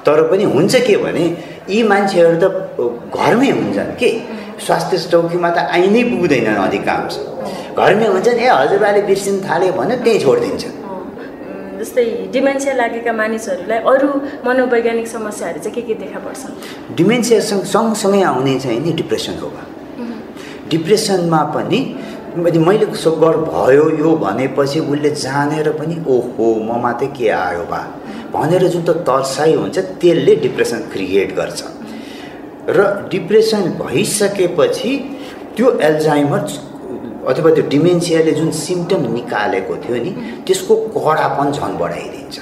तर पनि हुन्छ के भने यी मान्छेहरू त घरमै हुन्छन् के? स्वास्थ्य चौकीमा त आइ नै पुग्दैनन् अधिकांश। घरमै हुन्छन् ए हजुरबाले बिर्सिन थाल्यो भने त्यहीँ छोडिदिन्छन्। जस्तै डिमेन्सिया लागेका मानिसहरूलाई अरू मनोवैज्ञानिक समस्याहरू चाहिँ के के देखा पर्छन् डिमेन्सियासँग सँगसँगै आउने चाहिँ नि डिप्रेसन हो डिप्रेसनमा पनि मैले मैले सुगर भयो यो भनेपछि उसले जानेर पनि ओहो म मात्रै के आयो बा? भनेर जुन त तर्साइ हुन्छ त्यसले डिप्रेसन क्रिएट गर्छ। र डिप्रेसन भइसकेपछि त्यो एल्जाइमर अथवा त्यो डिमेन्सियाले जुन सिम्टम निकालेको थियो नि त्यसको कडापन झन् बढाइदिन्छ।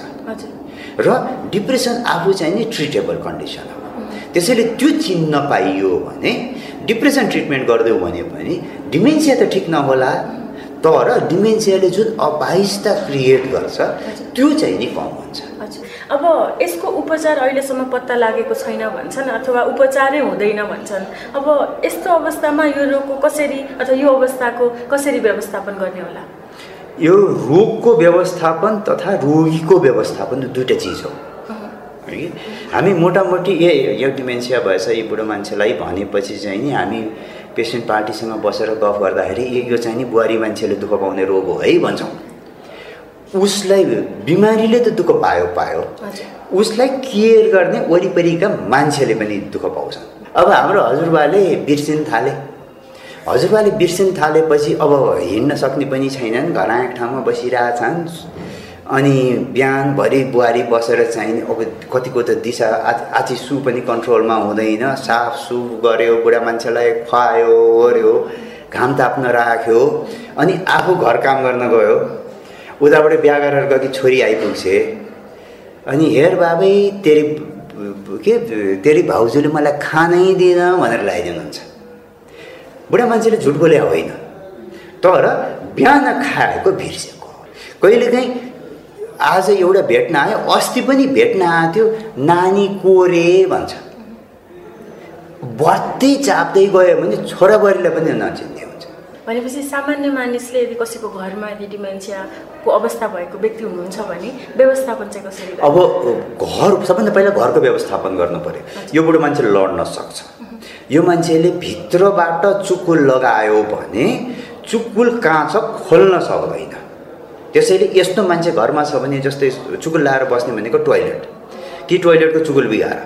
र डिप्रेसन आफू चाहिँ नि ट्रिटेबल कन्डिसन हो। त्यसैले त्यो चिन्न पाइयो भने डिप्रेसन ट्रिटमेन्ट गरिदियो भने पनि डिमेन्सिया त ठिक नहोला तर डिमेन्सियाले जुन अपाहिजता क्रिएट गर्छ त्यो चाहिँ नि कम हुन्छ। अब यसको उपचार अहिलेसम्म पत्ता लागेको छैन भन्छन् अथवा उपचारै हुँदैन भन्छन्। अब यस्तो अवस्थामा यो रोगको कसरी अथवा यो अवस्थाको कसरी व्यवस्थापन गर्ने होला? यो रोगको व्यवस्थापन तथा रोगीको व्यवस्थापन दुइटा चिज हो। है हामी मोटामोटी ए यो डिमेन्सिया भएछ यी बुढो मान्छेलाई भनेपछि चाहिँ नि हामी पेसेन्ट पार्टीसँग बसेर गफ गर्दाखेरि यो चाहिँ नि बुहारी मान्छेले दुःख पाउने रोग हो है भन्छौँ। उसलाई बिमारीले त दुःख पायो पायो। उसलाई केयर गर्ने वरिपरिका मान्छेले पनि दुःख पाउँछन् अब हाम्रो हजुरबाले बिर्सिन थाले। हजुरबाले बिर्सिन थालेपछि अब हिँड्न सक्ने पनि छैनन् घर आएको ठाउँमा बसिरहेछन्। अनि बिहानभरि बुहारी बसेर चाहिँ अब कतिको त दिशा आची सु पनि कन्ट्रोलमा हुँदैन। साफ सुफ गऱ्यो बुढा मान्छेलाई खुवायो ओऱ्यो घाम ताप्न राख्यो। अनि आफू घर काम गर्न गयो। उताबाट बिहा गरेर गएकी छोरी आइपुग्छे। अनि हेर बाबै तेरि के तेरि भाउजूले मलाई खानै दिएन भनेर ल्याइदिनुहुन्छ बुढा मान्छेले झुट बोले होइन। तर बिहान खाएको बिर्सेको। कहिलेकाहीँ आज एउटा भेट्न आयो अस्ति पनि भेट्न आएको थियो नानी कोरे भन्छ। बत्ती चाप्दै गयो भने छोराबुहारीलाई पनि हुन्छ भनेपछि सामान्य मानिसले यदि कसैको घरमा यदि डिमेन्सियाको अवस्था भएको व्यक्ति हुनुहुन्छ भने व्यवस्थापन चाहिँ कसरी अब घर सबभन्दा पहिला घरको व्यवस्थापन गर्नु पऱ्यो। यो बुढो मान्छे लड्न सक्छ। यो मान्छेले भित्रबाट चुकुल लगायो भने चुकुल काँच खोल्न सक्दैन। त्यसैले यस्तो मान्छे घरमा छ भने जस्तै चुकुल लाएर बस्ने भनेको टोइलेट। कि टोइलेटको चुकुल बिगाएर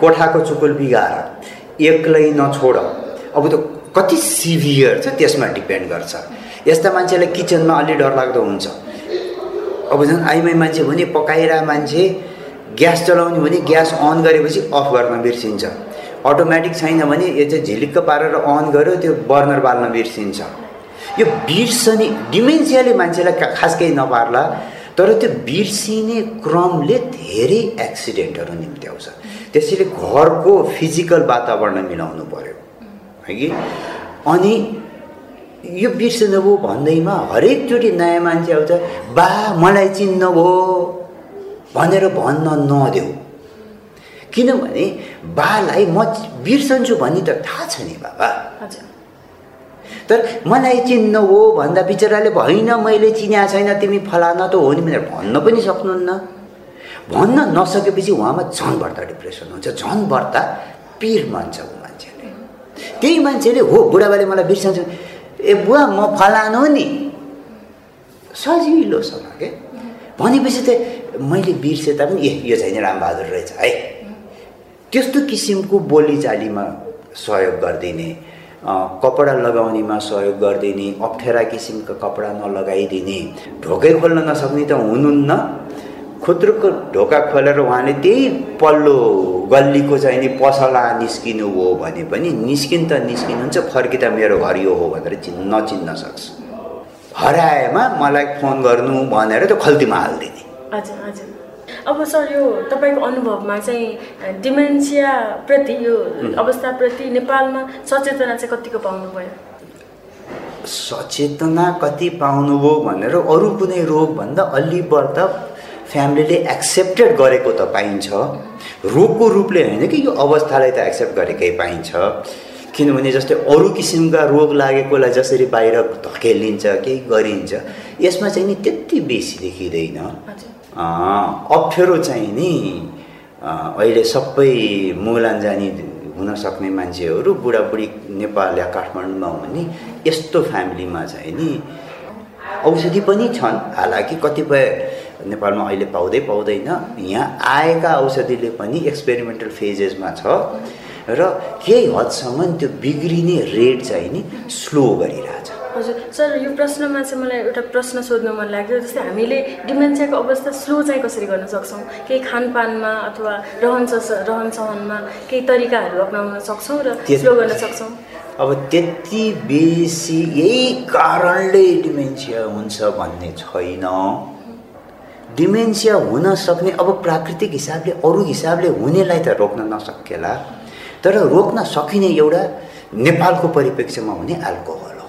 कोठाको चुकुल बिगाएर एक्लै नछोड। अब त कति सिभियर छ त्यसमा डिपेन्ड गर्छ। यस्ता मान्छेलाई किचनमा अलि डरलाग्दो हुन्छ। अब झन् आइमाई मान्छे भने पकाइरह मान्छे ग्यास चलाउने भने ग्यास अन गरेपछि अफ गर्न बिर्सिन्छ। अटोमेटिक छैन भने यो चाहिँ झिलिक्क पारेर अन गर्यो त्यो बर्नर बाल्न बिर्सिन्छ। यो बिर्सने डिमेन्सियाले मान्छेलाई खास केही नपार्ला तर त्यो बिर्सिने क्रमले धेरै एक्सिडेन्टहरू निम्त्याउँछ। त्यसैले घरको फिजिकल वातावरण मिलाउनु पर्यो। है कि? अनि यो बिर्सिनुभयो भन्दैमा हरेकचोटि नयाँ मान्छे आउँछ बा मलाई चिन्नुभयो भनेर भन्न नदेऊ। किनभने बालाई म बिर्सन्छु भन्ने त थाहा छ नि बाबा। तर मलाई चिन्नु हो भन्दा बिचराले होइन मैले चिन्या छैन तिमी फलाना त हो नि भनेर भन्न पनि सक्नुहुन्न। भन्न नसकेपछि उहाँमा झन् बढ्ता डिप्रेसन हुन्छ। झन् बढ्ता पिर मान्छ त्यही मान्छेले हो बुढाबाले मलाई बिर्सन्छ। ए बुवा म फलानु नि। सजिलोसँग के? भनेपछि त मैले बिर्से तापनि ए यो चाहिँ रामबहादुर रहेछ है? त्यस्तो किसिमको बोलीचालीमा सहयोग गरिदिने कपडा लगाउनेमा सहयोग गरिदिने अप्ठ्यारा किसिमका कपडा नलगाइदिने ढोकै खोल्न नसक्ने त हुनुहुन्न। खुद्रुकको ढोका खोलेर उहाँले त्यही पल्लो गल्लीको चाहिँ नि पसला निस्किनु हो भने पनि निस्किन त निस्किनुहुन्छ फर्किँदा मेरो घर यो हो भनेर चिन् नचिन्न सक्छ। हराएमा मलाई फोन गर्नु भनेर त्यो खल्तीमा हालिदिने। हजुर हजुर अब सर यो तपाईँको अनुभवमा चाहिँ डिमेन्सियाप्रति यो अवस्थाप्रति नेपालमा सचेतना चाहिँ कतिको पाउनुभयो? सचेतना कति पाउनुभयो भनेर अरू कुनै रोगभन्दा अलि बढ्दा फ्यामिलीले एक्सेप्टेड गरेको त पाइन्छ। रोगको रूपले होइन कि यो अवस्थालाई त एक्सेप्ट गरेकै पाइन्छ। किनभने जस्तै अरू किसिमका रोग लागेकोलाई जसरी बाहिर धकेलिन्छ केही गरिन्छ यसमा चाहिँ नि त्यति बेसी देखिँदैन। अप्ठ्यारो चाहिँ नि अहिले सबै मुगलान जाने हुन सक्ने मान्छेहरू बुढाबुढी नेपाल या काठमाडौँमा हुने यस्तो फ्यामिलीमा चाहिँ नि औषधि पनि छन्। हालाकि कतिपय नेपालमा अहिले पाउँदै पाउँदैन। यहाँ आएका औषधिले पनि एक्सपेरिमेन्टल फेजेसमा छ र केही हदसम्म त्यो बिग्रिने रेट चाहिँ नि स्लो गरिरहेछ। हजुर सर यो प्रश्नमा चाहिँ मलाई एउटा प्रश्न सोध्न मन लाग्यो जस्तै हामीले डिमेन्सियाको अवस्था स्लो चाहिँ कसरी गर्न सक्छौँ? केही खानपानमा अथवा रहन रहन सहनमा केही तरिकाहरू अप्नाउन सक्छौँ र स्लो गर्न सक्छौँ? अब त्यति बेसी यही कारणले डिमेन्सिया हुन्छ भन्ने छैन। डिमेन्सिया हुन सक्ने अब प्राकृतिक हिसाबले अरू हिसाबले हुनेलाई त रोक्न नसकेला तर रोक्न सकिने एउटा नेपालको परिप्रेक्ष्यमा हुने एल्कोहल हो।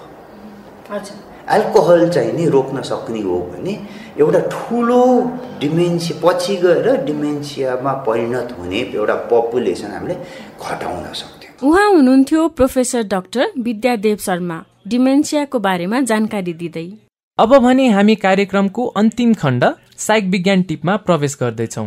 एल्कोहल चाहिँ नि रोक्न सक्ने हो भने एउटा ठुलो डिमेन्सिया पछि गएर डिमेन्सियामा परिणत हुने एउटा पपुलेसन हामीले घटाउन सक्थ्यौँ। उहाँ हुनुहुन्थ्यो प्रोफेसर डाक्टर विद्यादेव शर्मा। डिमेन्सियाको बारेमा जानकारी दिँदै। अब भने हामी कार्यक्रमको अन्तिम खण्ड साइक विज्ञान टिपमा प्रवेश गर्दैछौँ।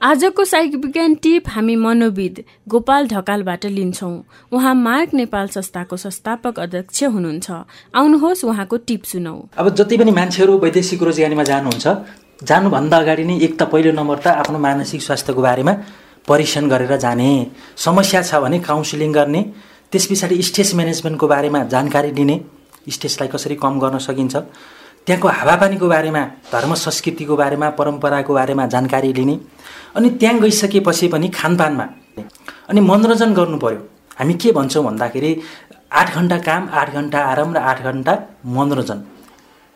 आजको साइक विज्ञान टिप हामी मनोविद गोपाल ढकालबाट लिन्छौँ। उहाँ मार्ग नेपाल संस्थाको संस्थापक अध्यक्ष हुनुहुन्छ। आउनुहोस् उहाँको टिप सुनौ। अब जति पनि मान्छेहरू वैदेशिक रोजगारीमा जानुहुन्छ जानुभन्दा अगाडि नै एक त पहिलो नम्बर त आफ्नो मानसिक स्वास्थ्यको बारेमा परीक्षण गरेर जाने समस्या छ भने काउन्सिलिङ गर्ने त्यस पछाडि स्ट्रेस म्यानेजमेन्टको बारेमा जानकारी दिने स्ट्रेसलाई कसरी कम गर्न सकिन्छ त्यहाँको हावापानीको बारेमा धर्म संस्कृतिको बारेमा परम्पराको बारेमा जानकारी लिने अनि त्यहाँ गइसकेपछि पनि खानपानमा। अनि मनोरञ्जन गर्नु पर्यो हामी के भन्छौँ भन्दाखेरि आठ घन्टा काम आठ घन्टा आराम र आठ घन्टा मनोरञ्जन।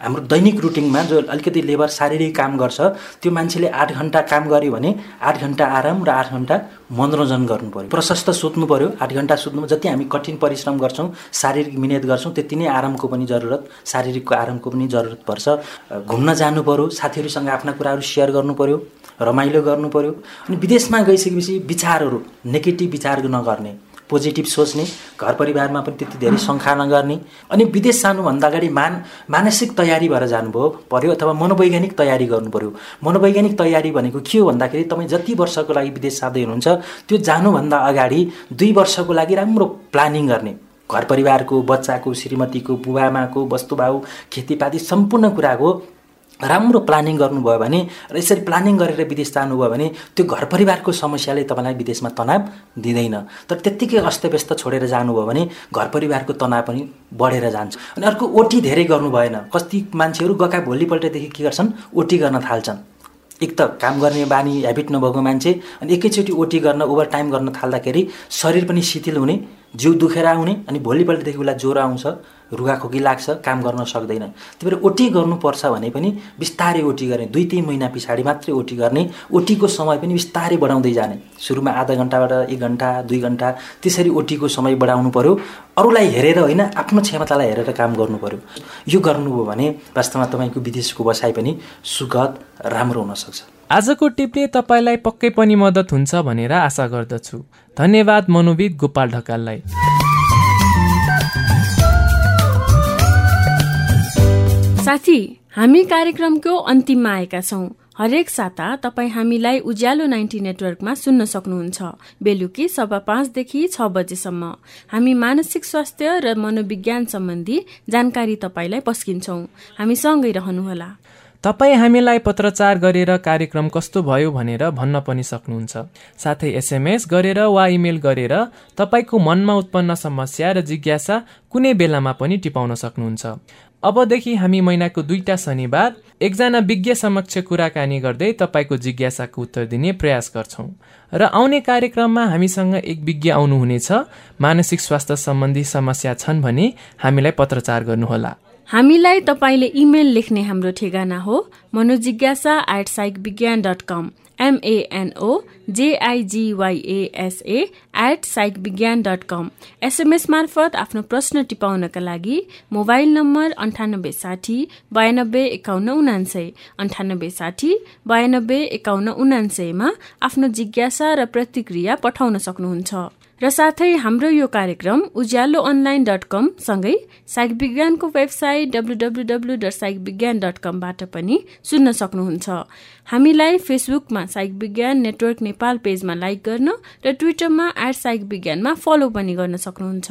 हाम्रो दैनिक रुटिनमा जो अलिकति लेबर शारीरिक काम गर्छ त्यो मान्छेले आठ घन्टा काम गर्यो भने आठ घन्टा आराम र आठ घन्टा मनोरञ्जन गर्नु पऱ्यो प्रशस्त सुत्नु पऱ्यो आठ घन्टा सुत्नु जति हामी कठिन परिश्रम गर्छौँ शारीरिक मिहिनेत गर्छौँ त्यति नै आरामको पनि जरुरत शारीरिकको आरामको पनि जरुरत पर्छ। घुम्न जानु पऱ्यो साथीहरूसँग आफ्ना कुराहरू सेयर गर्नु पऱ्यो रमाइलो गर्नु पऱ्यो अनि विदेशमा गइसकेपछि विचारहरू नेगेटिभ विचार नगर्ने। पोजिटिभ सोच्ने घर परिवारमा पनि त्यति धेरै शङ्खा नगर्ने अनि विदेश जानुभन्दा अगाडि मान मानसिक तयारी भएर जानुभयो पऱ्यो अथवा मनोवैज्ञानिक तयारी गर्नु पऱ्यो मनोवैज्ञानिक तयारी भनेको के हो भन्दाखेरि तपाईँ जति वर्षको लागि विदेश जाँदै हुनुहुन्छ त्यो जानुभन्दा अगाडि दुई वर्षको लागि राम्रो प्लानिङ गर्ने। घर परिवारको बच्चाको श्रीमतीको बुबाआमाको वस्तुभाउ खेतीपाती सम्पूर्ण कुराको राम्रो प्लानिङ गर्नुभयो भने र यसरी प्लानिङ गरेर विदेश जानुभयो भने त्यो घर परिवारको समस्याले तपाईँलाई विदेशमा तनाव दिँदैन। तर त्यत्तिकै अस्तव्यस्त छोडेर जानुभयो भने घर परिवारको तनाव पनि बढेर जान्छ। अनि अर्को ओटी धेरै गर्नु भएन। कति मान्छेहरू गएका भोलिपल्टदेखि के गर्छन्? ओटी गर्न थाल्छन्। एक त काम गर्ने बानी हेबिट नभएको मान्छे अनि एकैचोटि ओटी गर्न ओभर टाइम गर्न थाल्दाखेरि शरीर पनि शिथिल हुने जिउ दुखेर आउने अनि भोलिपल्टदेखि उसलाई ज्वरो आउँछ। रुगाखोकी लाग्छ काम गर्न सक्दैन। त्यही भएर ओटी गर्नुपर्छ भने पनि बिस्तारै ओटी गर्ने दुई तिन महिना पछाडि मात्रै ओटी गर्ने ओटीको समय पनि बिस्तारै बढाउँदै जाने। सुरुमा आधा घन्टाबाट एक घन्टा दुई घन्टा त्यसरी ओटीको समय बढाउनु पर्यो। अरूलाई हेरेर होइन आफ्नो क्षमतालाई हेरेर काम गर्नु पर्यो। यो गर्नुभयो भने वास्तवमा तपाईँको विदेशको बसाइ पनि सुखद राम्रो हुनसक्छ आजको टिपले तपाईँलाई पक्कै पनि मद्दत हुन्छ भनेर आशा गर्दछु। धन्यवाद मनोविद गोपाल ढकाललाई। साथी हामी कार्यक्रमको अन्तिममा आएका छौँ। हरेक साता तपाईँ हामीलाई उज्यालो नाइन्टी नेटवर्कमा सुन्न सक्नुहुन्छ। बेलुकी सभा पाँचदेखि छ बजेसम्म। हामी मानसिक स्वास्थ्य र मनोविज्ञान सम्बन्धी जानकारी तपाईँलाई पस्किन्छौँ। हामी सँगै रहनुहोला। तपाईँ हामीलाई पत्रचार गरेर कार्यक्रम कस्तो भयो भनेर भन्न पनि सक्नुहुन्छ। साथै एसएमएस गरेर वा इमेल गरेर तपाईँको मनमा उत्पन्न समस्या र जिज्ञासा कुनै बेलामा पनि टिपाउन सक्नुहुन्छ। अबदेखि हामी महिनाको दुईटा शनिबार एकजना विज्ञ समक्ष कुराकानी गर्दै तपाईँको जिज्ञासाको उत्तर दिने प्रयास गर्छौँ। र आउने कार्यक्रममा हामीसँग एक विज्ञ आउनुहुनेछ। मानसिक स्वास्थ्य सम्बन्धी समस्या छन् भने हामीलाई पत्रचार गर्नुहोला। हामीलाई तपाईँले इमेल लेख्ने हाम्रो ठेगाना हो। मनोजिज्ञासा एट साइक विज्ञान dot com MNO JIGYSA at psych विज्ञान डट कम एसएमएस मार्फत आफ्नो प्रश्न टिपाउनका लागि मोबाइल नम्बर अन्ठानब्बे साठी बयानब्बे एकाउन्न उनान्सय अन्ठानब्बे साठी बयानब्बे एकाउन्न उनान्सयमा आफ्नो जिज्ञासा र प्रतिक्रिया पठाउन सक्नुहुन्छ। र साथै हाम्रो यो कार्यक्रम उज्यालो अनलाइन डट कम सँगै साइक विज्ञानको website W W W dot psych Vigyan dot कमबाट पनि सुन्न सक्नुहुन्छ। हामीलाई फेसबुकमा साइक विज्ञान नेटवर्क नेपाल पेजमा लाइक गर्न र ट्विटरमा एट साइक विज्ञानमा फलो पनि गर्न सक्नुहुन्छ।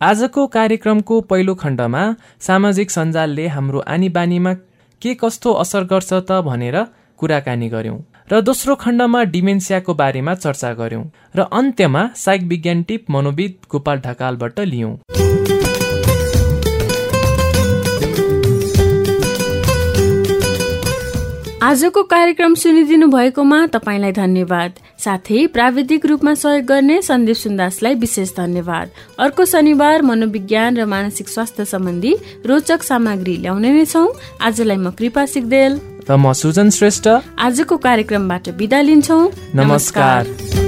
आजको कार्यक्रमको पहिलो खण्डमा सामाजिक सञ्जालले हाम्रो आनी के कस्तो असर गर्छ त भनेर कुराकानी गर्यौं र दोस्रो खण्डमा डिमेन्सियाको बारेमा चर्चा गर्यौं र अन्त्यमा साइक विज्ञान टिप मनोविद गोपाल ढकालबाट लियौं। आजको कार्यक्रम सुनिदिनु भएकोमा तपाईँलाई धन्यवाद। साथै प्राविधिक रूपमा सहयोग गर्ने सन्देश सुन्दासलाई विशेष धन्यवाद। अर्को शनिबार मनोविज्ञान र मानसिक स्वास्थ्य सम्बन्धी रोचक सामग्री ल्याउने नै छौ। आजलाई म कृपा सिक्देल र म सुजन श्रेष्ठ। आजको कार्यक्रमबाट बिदा लिन्छौ। नमस्कार।